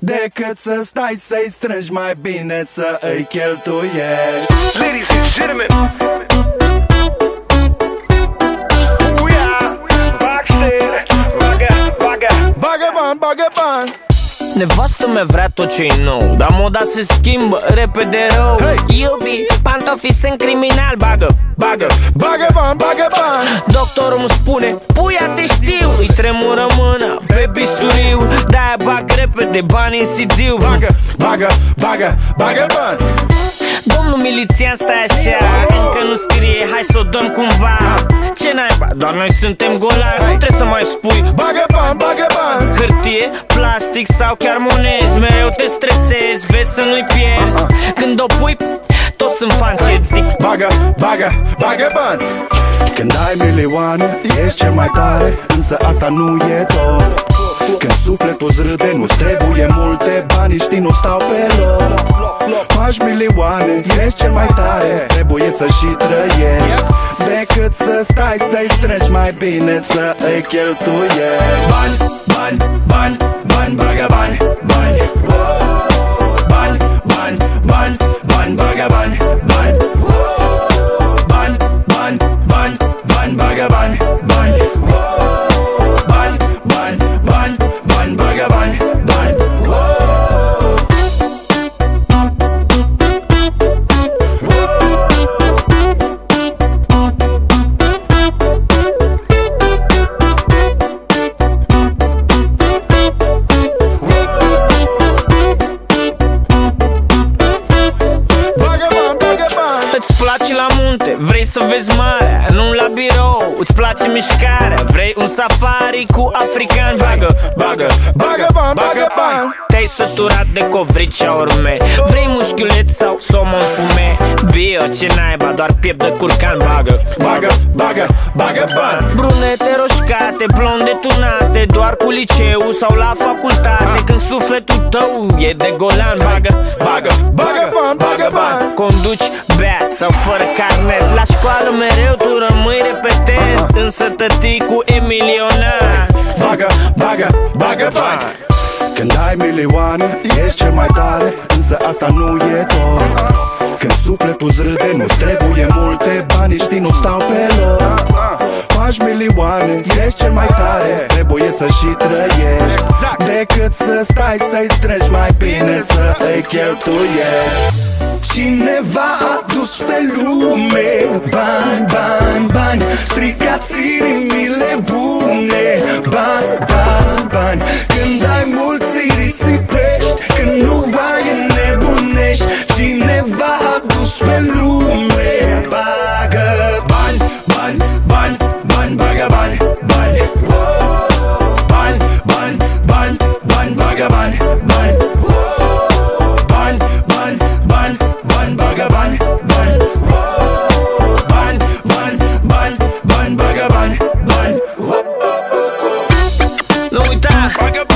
Decât să stai să-i strângi mai bine să îi cheltuiești. Ladies and gentlemen, we are Rocksteady. Bagă, bagă. Bagă bani, bagă bani. Nevastă mea vrea tot ce nou Dar moda se schimbă repede rău. Hey! Iubi, pantofii sunt criminal Bagă, bagă. Bagă bani, bagă bani. Doctorul îmi spune, puia te știu. Îi tremură mâna pe bisturiu De-aia bag repede bani în CD-ul Bagă, bagă, bagă, bagă bani. Domnul milițian stai așa Încă nu scrie, hai să o dăm cumva. Ce naiba, doar noi suntem golari Nu trebuie să mai spui. Bagă bani, bagă bani. Hârtie, plastic sau chiar monezi Mereu te stresezi, vezi să nu-i pierzi. Când o pui, toți sunt fani și zic Bagă, bagă, bagă bani. Când ai milioane, ești cel mai tare Însă asta nu e tot Când sufletul îți râde, nu-ți trebuie multe Banii știi, nu stau pe loc. Faci milioane, ești cel mai tare Trebuie să și trăiești Decât să stai să-i strângi mai bine Să îi cheltuiești Bani, bani, bani, bani, bagă bani, bani Bani, îți place mișcarea? Vrei un safari cu african Bagă, bagă, Bagă bani, bagă bani. Te-ai săturat de covrici și urme Vrei mușchiuleț sau somon fume Bio, ce naiba, doar piept de curcan. Bagă, Bagă, bagă, bagă bani. Brunete roșcate, blonde tunate Doar cu liceu sau la facultate. Când sufletul tău e de golan. Bagă, bagă, Bagă bani, bagă bani. Conduci beat sau fără carnet. La școală mereu tu rămâi repetent Însă tăticul e milionar Bagă, bagă, bagă bani Când ai milioane, ești cel mai tare Însă asta nu e tot. Când sufletul îți râde, nu-ți trebuie multe Banii știi, nu stau pe loc. Faci milioane, ești cel mai tare Trebuie să și trăiești. Decât să stai să-i strângi mai bine Să îi cheltuiești. Cineva a dus pe lume Bani, bani, bani ține mile bune Bani, bani, bani. Când ai mulți îi risipești. Când nu ai nebunești. Cineva a dus pe lume? Bagă bani, bani, bani, bani Bagă bani, bani. Bani, bani, bani, bani Bagă bani, bani. Bani, bani, bani, bani Bagă bani Louis Vuitton.